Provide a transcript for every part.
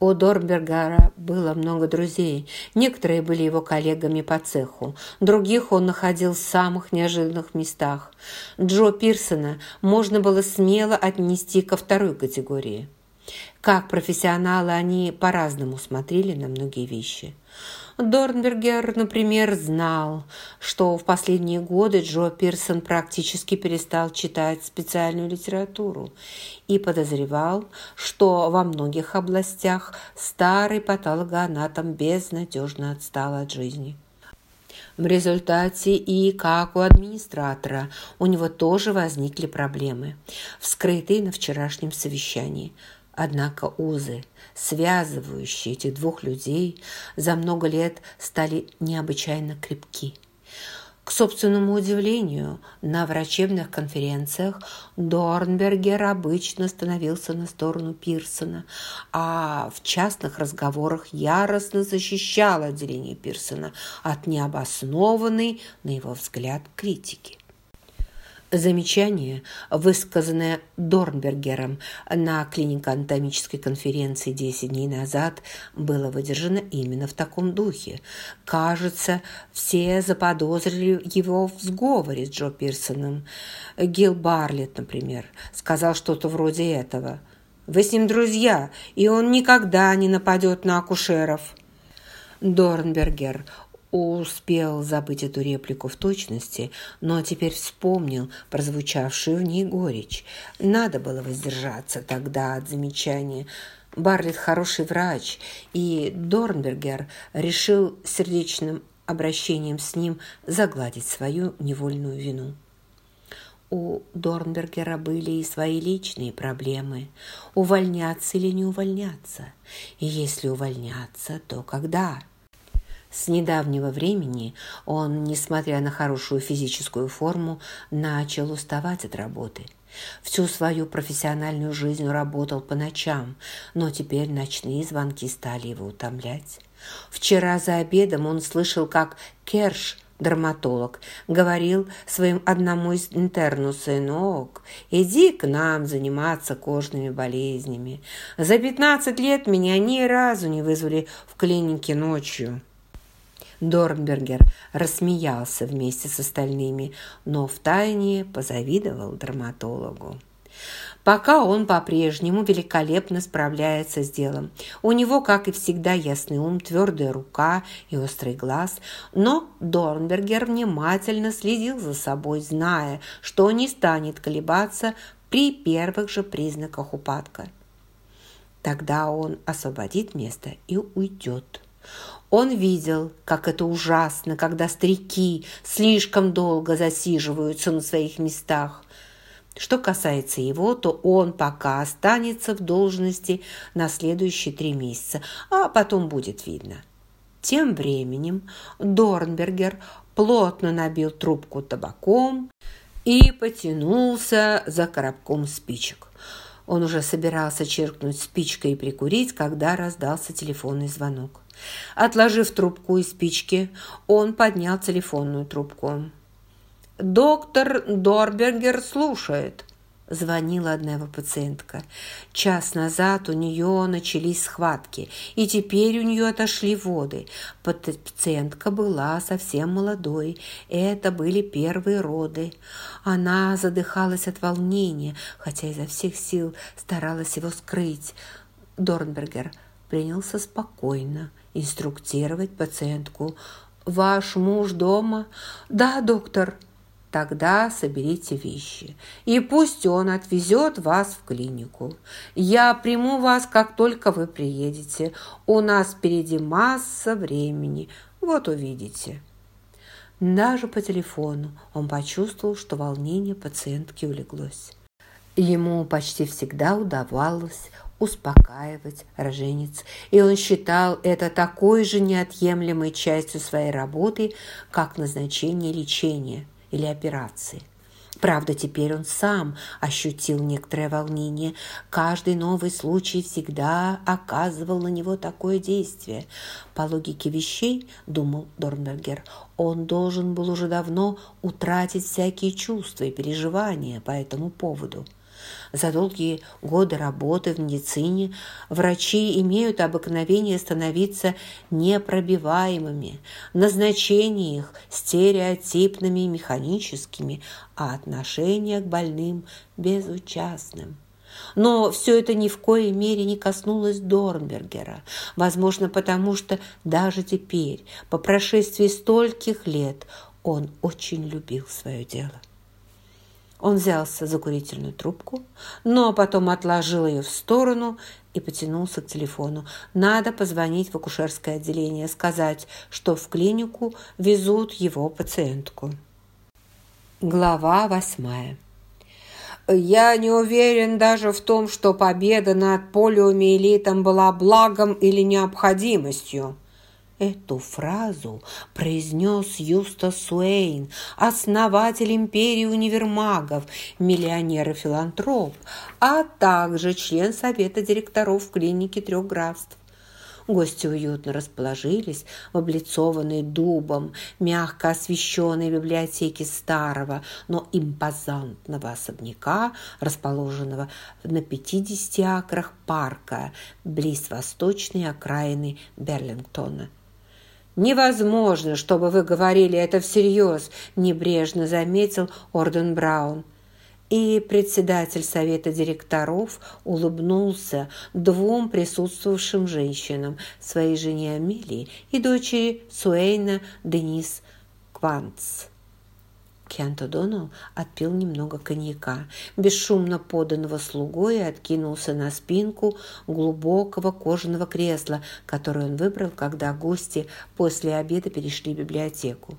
У Дорнбергера было много друзей. Некоторые были его коллегами по цеху. Других он находил в самых неожиданных местах. Джо Пирсона можно было смело отнести ко второй категории. Как профессионалы они по-разному смотрели на многие вещи. Дорнбергер, например, знал, что в последние годы Джо Пирсон практически перестал читать специальную литературу и подозревал, что во многих областях старый патологоанатом безнадежно отстал от жизни. В результате и как у администратора у него тоже возникли проблемы, вскрытые на вчерашнем совещании – Однако узы, связывающие этих двух людей, за много лет стали необычайно крепки. К собственному удивлению, на врачебных конференциях Дорнбергер обычно становился на сторону Пирсона, а в частных разговорах яростно защищал отделение Пирсона от необоснованной, на его взгляд, критики. Замечание, высказанное Дорнбергером на клинико-анатомической конференции 10 дней назад, было выдержано именно в таком духе. Кажется, все заподозрили его в сговоре с Джо Пирсоном. Гил Барлетт, например, сказал что-то вроде этого. «Вы с ним друзья, и он никогда не нападет на акушеров». Дорнбергер успел забыть эту реплику в точности, но теперь вспомнил прозвучавшую в ней горечь. Надо было воздержаться тогда от замечания. Барлетт хороший врач, и Дорнбергер решил сердечным обращением с ним загладить свою невольную вину. У Дорнбергера были и свои личные проблемы. Увольняться или не увольняться? И если увольняться, то когда? С недавнего времени он, несмотря на хорошую физическую форму, начал уставать от работы. Всю свою профессиональную жизнь работал по ночам, но теперь ночные звонки стали его утомлять. Вчера за обедом он слышал, как Керш, дерматолог, говорил своим одному из интерну «Сынок, иди к нам заниматься кожными болезнями. За пятнадцать лет меня ни разу не вызвали в клинике ночью». Дорнбергер рассмеялся вместе с остальными, но втайне позавидовал драматологу. Пока он по-прежнему великолепно справляется с делом. У него, как и всегда, ясный ум, твердая рука и острый глаз. Но Дорнбергер внимательно следил за собой, зная, что не станет колебаться при первых же признаках упадка. Тогда он освободит место и уйдет. Он видел, как это ужасно, когда старики слишком долго засиживаются на своих местах. Что касается его, то он пока останется в должности на следующие три месяца, а потом будет видно. Тем временем Дорнбергер плотно набил трубку табаком и потянулся за коробком спичек. Он уже собирался черкнуть спичкой и прикурить, когда раздался телефонный звонок. Отложив трубку и спички, он поднял телефонную трубку. «Доктор Дорбергер слушает», – звонила одна его пациентка. Час назад у нее начались схватки, и теперь у нее отошли воды. Пациентка была совсем молодой, это были первые роды. Она задыхалась от волнения, хотя изо всех сил старалась его скрыть. Дорнбергер принялся спокойно инструктировать пациентку. «Ваш муж дома?» «Да, доктор». Тогда соберите вещи, и пусть он отвезет вас в клинику. Я приму вас, как только вы приедете. У нас впереди масса времени, вот увидите». Даже по телефону он почувствовал, что волнение пациентки улеглось. Ему почти всегда удавалось успокаивать роженец, и он считал это такой же неотъемлемой частью своей работы, как назначение лечения или операции. Правда, теперь он сам ощутил некоторое волнение. Каждый новый случай всегда оказывал на него такое действие. По логике вещей, думал Дорнбергер, он должен был уже давно утратить всякие чувства и переживания по этому поводу – За долгие годы работы в медицине врачи имеют обыкновение становиться непробиваемыми, назначения их стереотипными и механическими, а отношение к больным безучастным. Но все это ни в коей мере не коснулось Дорнбергера. Возможно, потому что даже теперь, по прошествии стольких лет, он очень любил свое дело. Он взялся за курительную трубку, но потом отложил ее в сторону и потянулся к телефону. Надо позвонить в акушерское отделение, сказать, что в клинику везут его пациентку. Глава восьмая. Я не уверен даже в том, что победа над полиомиелитом была благом или необходимостью. Эту фразу произнес Юстас Уэйн, основатель империи универмагов, миллионер и филантроп, а также член совета директоров клиники трех графств. Гости уютно расположились в облицованной дубом, мягко освещенной библиотеке старого, но импозантного особняка, расположенного на 50 акрах парка, близ восточной окраины Берлингтона. «Невозможно, чтобы вы говорили это всерьез», – небрежно заметил Орден Браун – и председатель совета директоров улыбнулся двум присутствовавшим женщинам, своей жене Амелии и дочери Суэйна Денис Кванц. Кент О'Доннелл отпил немного коньяка, бесшумно поданного слугой и откинулся на спинку глубокого кожаного кресла, которое он выбрал, когда гости после обеда перешли в библиотеку.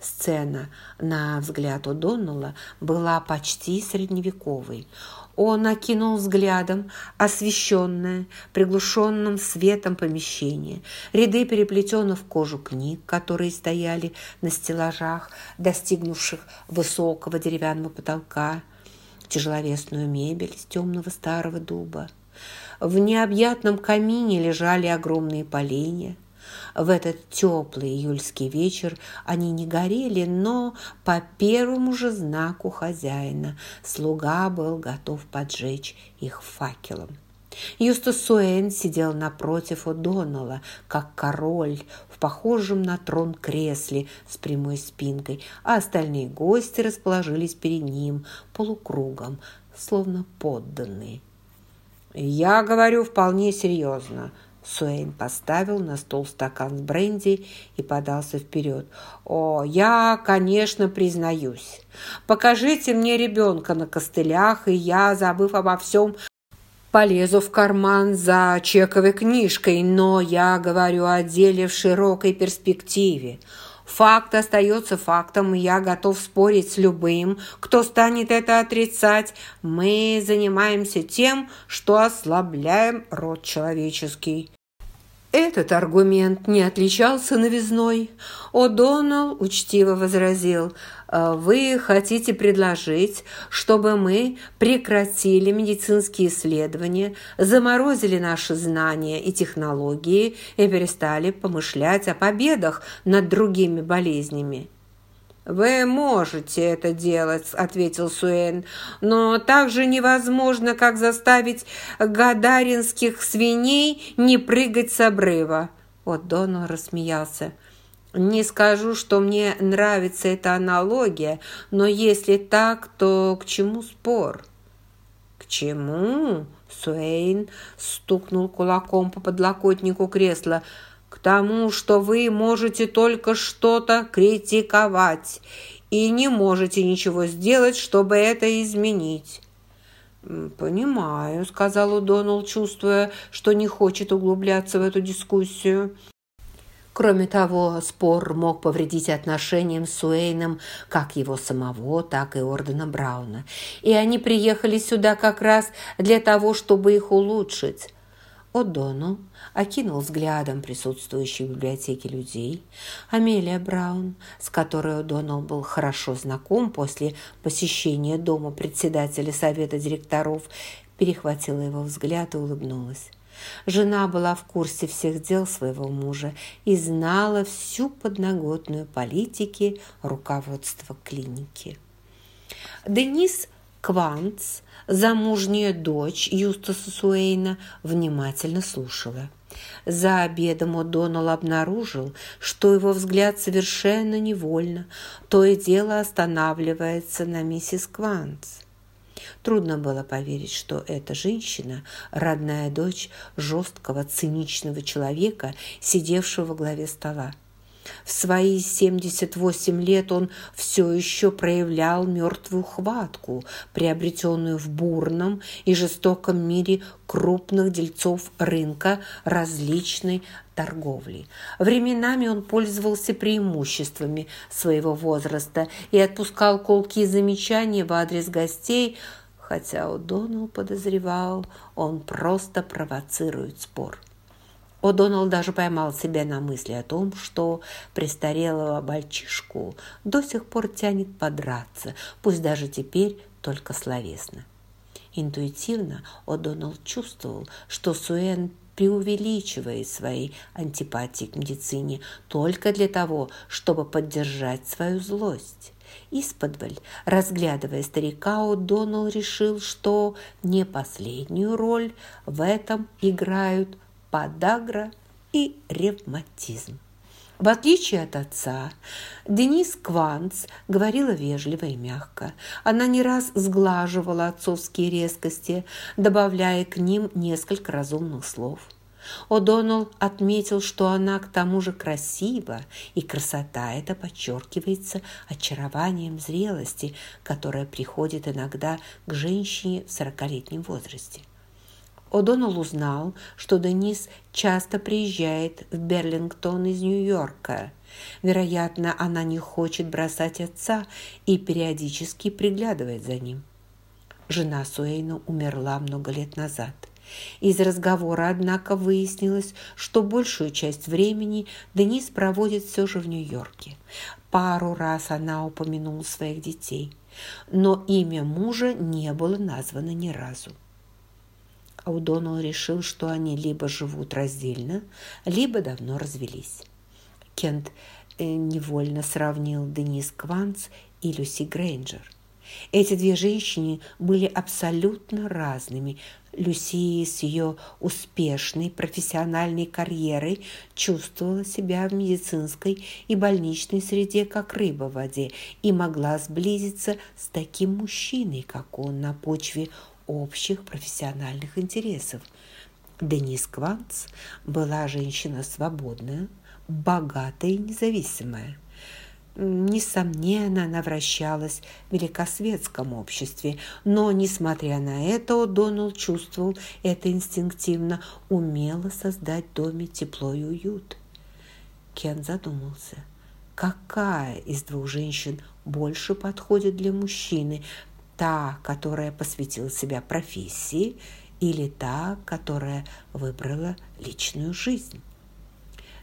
Сцена, на взгляд у Доннелла, была почти средневековой. Он окинул взглядом освещенное, приглушенным светом помещение, ряды переплетенных в кожу книг, которые стояли на стеллажах, достигнувших высокого деревянного потолка, тяжеловесную мебель из темного старого дуба. В необъятном камине лежали огромные поленья, в этот теплый июльский вечер они не горели, но по первому же знаку хозяина слуга был готов поджечь их факелом. Юстас Суэн сидел напротив О'Доннелла, как король, в похожем на трон кресле с прямой спинкой, а остальные гости расположились перед ним полукругом, словно подданные. «Я говорю вполне серьезно», Суэйн поставил на стол стакан с бренди и подался вперед. «О, я, конечно, признаюсь. Покажите мне ребенка на костылях, и я, забыв обо всем, полезу в карман за чековой книжкой, но я говорю о деле в широкой перспективе. Факт остается фактом, и я готов спорить с любым, кто станет это отрицать. Мы занимаемся тем, что ослабляем род человеческий. Этот аргумент не отличался новизной. О'Доннелл учтиво возразил, «Э, «Вы хотите предложить, чтобы мы прекратили медицинские исследования, заморозили наши знания и технологии и перестали помышлять о победах над другими болезнями?» «Вы можете это делать», — ответил Суэн, «но так же невозможно, как заставить гадаринских свиней не прыгать с обрыва». Вот Донал рассмеялся. «Не скажу, что мне нравится эта аналогия, но если так, то к чему спор?» «К чему?» — Суэйн стукнул кулаком по подлокотнику кресла — тому, что вы можете только что-то критиковать и не можете ничего сделать, чтобы это изменить». «Понимаю», — сказал Удонал, чувствуя, что не хочет углубляться в эту дискуссию. Кроме того, спор мог повредить отношениям с Уэйном как его самого, так и Ордена Брауна. И они приехали сюда как раз для того, чтобы их улучшить. О'Доннелл окинул взглядом присутствующих в библиотеке людей. Амелия Браун, с которой О'Доннелл был хорошо знаком после посещения дома председателя совета директоров, перехватила его взгляд и улыбнулась. Жена была в курсе всех дел своего мужа и знала всю подноготную политики руководства клиники. Денис Кванц, замужняя дочь Юстаса Суэйна, внимательно слушала. За обедом О'Доннелл обнаружил, что его взгляд совершенно невольно, то и дело останавливается на миссис Кванц. Трудно было поверить, что эта женщина – родная дочь жесткого, циничного человека, сидевшего во главе стола. В свои 78 лет он все еще проявлял мертвую хватку, приобретенную в бурном и жестоком мире крупных дельцов рынка различной торговли. Временами он пользовался преимуществами своего возраста и отпускал колкие замечания в адрес гостей, хотя О'Доннелл подозревал, он просто провоцирует спор. О'Доннелл даже поймал себя на мысли о том, что престарелого мальчишку до сих пор тянет подраться, пусть даже теперь только словесно. Интуитивно О'Доннелл чувствовал, что Суэн преувеличивает свои антипатии к медицине только для того, чтобы поддержать свою злость. Исподволь, разглядывая старика, О'Доннелл решил, что не последнюю роль в этом играют подагра и ревматизм. В отличие от отца, Денис Кванц говорила вежливо и мягко. Она не раз сглаживала отцовские резкости, добавляя к ним несколько разумных слов. О'Доннелл отметил, что она к тому же красива, и красота эта подчеркивается очарованием зрелости, которая приходит иногда к женщине в сорокалетнем возрасте. О'Доннелл узнал, что Денис часто приезжает в Берлингтон из Нью-Йорка. Вероятно, она не хочет бросать отца и периодически приглядывает за ним. Жена Суэйна умерла много лет назад. Из разговора, однако, выяснилось, что большую часть времени Денис проводит все же в Нью-Йорке. Пару раз она упомянула своих детей, но имя мужа не было названо ни разу. Аудонал решил, что они либо живут раздельно, либо давно развелись. Кент э, невольно сравнил Денис Кванц и Люси Грейнджер. Эти две женщины были абсолютно разными. Люси с ее успешной профессиональной карьерой чувствовала себя в медицинской и больничной среде как рыба в воде и могла сблизиться с таким мужчиной, как он, на почве общих профессиональных интересов. Денис Кванц была женщина свободная, богатая и независимая. Несомненно, она вращалась в великосветском обществе, но, несмотря на это, О'Доннелл чувствовал это инстинктивно, умело создать в доме тепло и уют. Кен задумался, какая из двух женщин больше подходит для мужчины, та, которая посвятила себя профессии, или та, которая выбрала личную жизнь.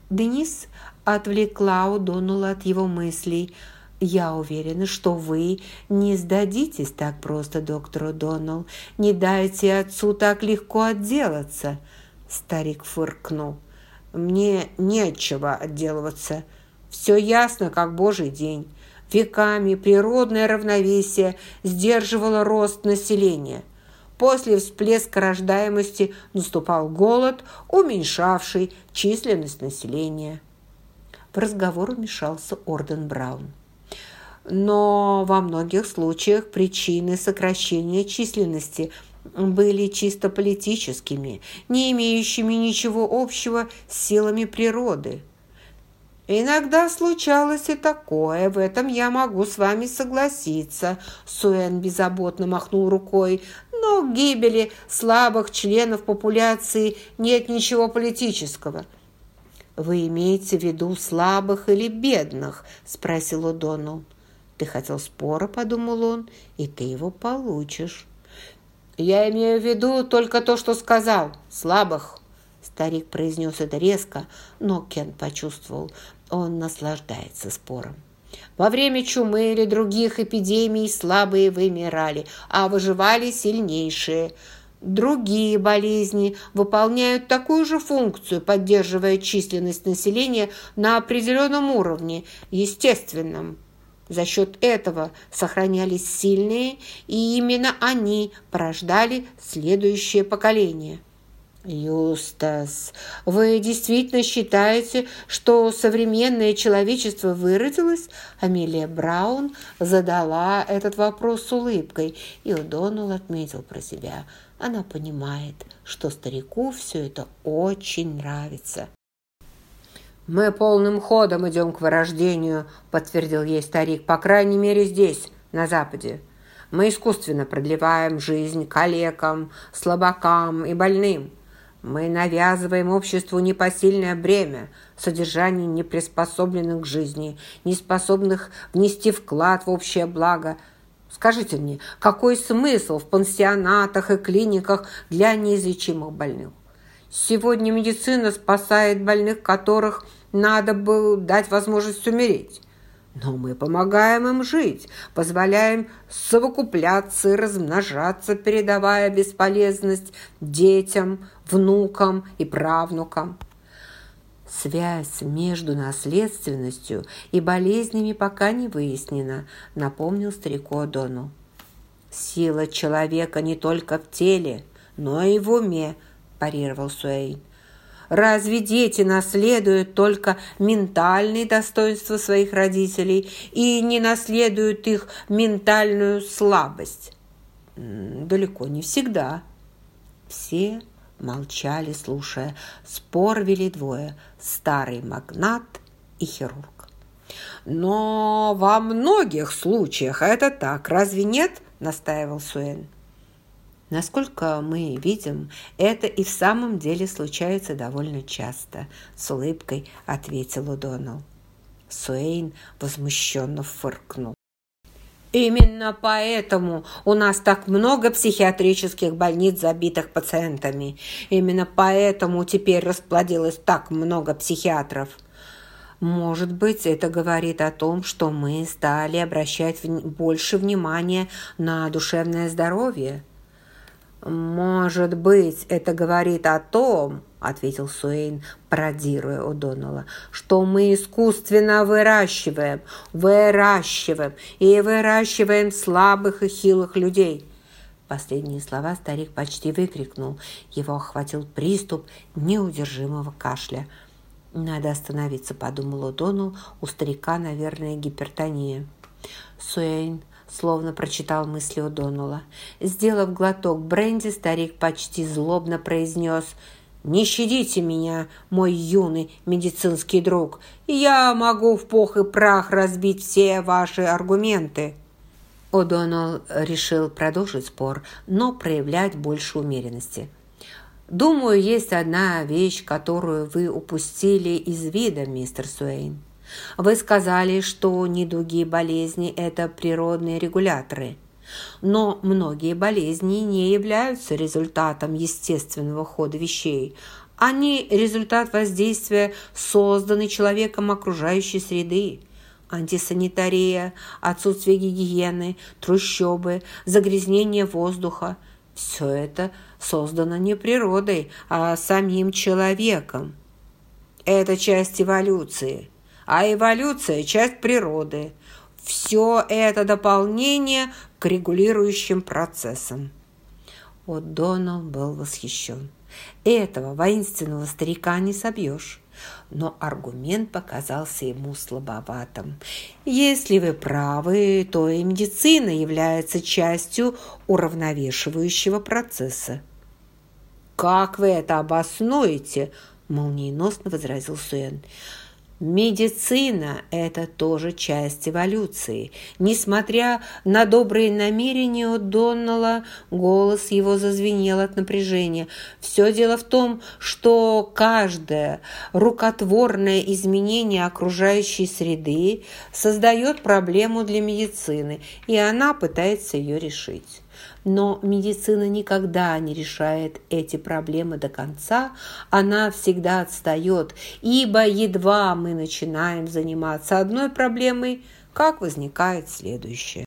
Денис отвлекла Удонула от его мыслей. «Я уверена, что вы не сдадитесь так просто, доктор О'Доннелл. Не дайте отцу так легко отделаться!» Старик фыркнул. «Мне нечего отделываться. Все ясно, как божий день. Веками природное равновесие сдерживало рост населения. После всплеска рождаемости наступал голод, уменьшавший численность населения. В разговор вмешался Орден Браун. Но во многих случаях причины сокращения численности были чисто политическими, не имеющими ничего общего с силами природы. «Иногда случалось и такое, в этом я могу с вами согласиться», Суэн беззаботно махнул рукой. «Но в гибели слабых членов популяции нет ничего политического». «Вы имеете в виду слабых или бедных?» – спросил О'Доннелл. «Ты хотел спора», – подумал он, – «и ты его получишь». «Я имею в виду только то, что сказал. Слабых». Старик произнес это резко, но Кен почувствовал, он наслаждается спором. Во время чумы или других эпидемий слабые вымирали, а выживали сильнейшие. Другие болезни выполняют такую же функцию, поддерживая численность населения на определенном уровне, естественном. За счет этого сохранялись сильные, и именно они порождали следующее поколение. «Юстас, вы действительно считаете, что современное человечество выродилось?» Амелия Браун задала этот вопрос с улыбкой, и О'Доннелл отметил про себя. Она понимает, что старику все это очень нравится. «Мы полным ходом идем к вырождению», – подтвердил ей старик, – «по крайней мере здесь, на Западе. Мы искусственно продлеваем жизнь калекам, слабакам и больным». Мы навязываем обществу непосильное бремя, содержание неприспособленных к жизни, неспособных внести вклад в общее благо. Скажите мне, какой смысл в пансионатах и клиниках для неизлечимых больных? Сегодня медицина спасает больных, которых надо бы дать возможность умереть. Но мы помогаем им жить, позволяем совокупляться и размножаться, передавая бесполезность детям, внукам и правнукам. Связь между наследственностью и болезнями пока не выяснена, напомнил старику Адону. Сила человека не только в теле, но и в уме, парировал Суэйн. Разве дети наследуют только ментальные достоинства своих родителей и не наследуют их ментальную слабость? Далеко не всегда. Все молчали, слушая. Спор вели двое – старый магнат и хирург. «Но во многих случаях это так, разве нет?» – настаивал Суэн. Насколько мы видим, это и в самом деле случается довольно часто, с улыбкой ответил Удонал. Суэйн возмущенно фыркнул. Именно поэтому у нас так много психиатрических больниц, забитых пациентами. Именно поэтому теперь расплодилось так много психиатров. Может быть, это говорит о том, что мы стали обращать больше внимания на душевное здоровье. «Может быть, это говорит о том, — ответил Суэйн, пародируя О'Доннелла, — что мы искусственно выращиваем, выращиваем и выращиваем слабых и хилых людей». Последние слова старик почти выкрикнул. Его охватил приступ неудержимого кашля. «Надо остановиться», — подумал О'Доннелл. «У старика, наверное, гипертония». Суэйн словно прочитал мысли О'Доннелла. Сделав глоток бренди, старик почти злобно произнес «Не щадите меня, мой юный медицинский друг, я могу в пух и прах разбить все ваши аргументы». О'Доннелл решил продолжить спор, но проявлять больше умеренности. «Думаю, есть одна вещь, которую вы упустили из вида, мистер Суэйн. Вы сказали, что недуги и болезни – это природные регуляторы. Но многие болезни не являются результатом естественного хода вещей. Они – результат воздействия созданной человеком окружающей среды. Антисанитария, отсутствие гигиены, трущобы, загрязнение воздуха – все это создано не природой, а самим человеком. Это часть эволюции – а эволюция – часть природы. Все это дополнение к регулирующим процессам. О'Доннелл был восхищен. Этого воинственного старика не собьешь. Но аргумент показался ему слабоватым. Если вы правы, то и медицина является частью уравновешивающего процесса. «Как вы это обоснуете?» – молниеносно возразил Суэн. Медицина – это тоже часть эволюции. Несмотря на добрые намерения у Доннелла, голос его зазвенел от напряжения. Все дело в том, что каждое рукотворное изменение окружающей среды создает проблему для медицины, и она пытается ее решить. Но медицина никогда не решает эти проблемы до конца, она всегда отстает, ибо едва мы начинаем заниматься одной проблемой, как возникает следующая.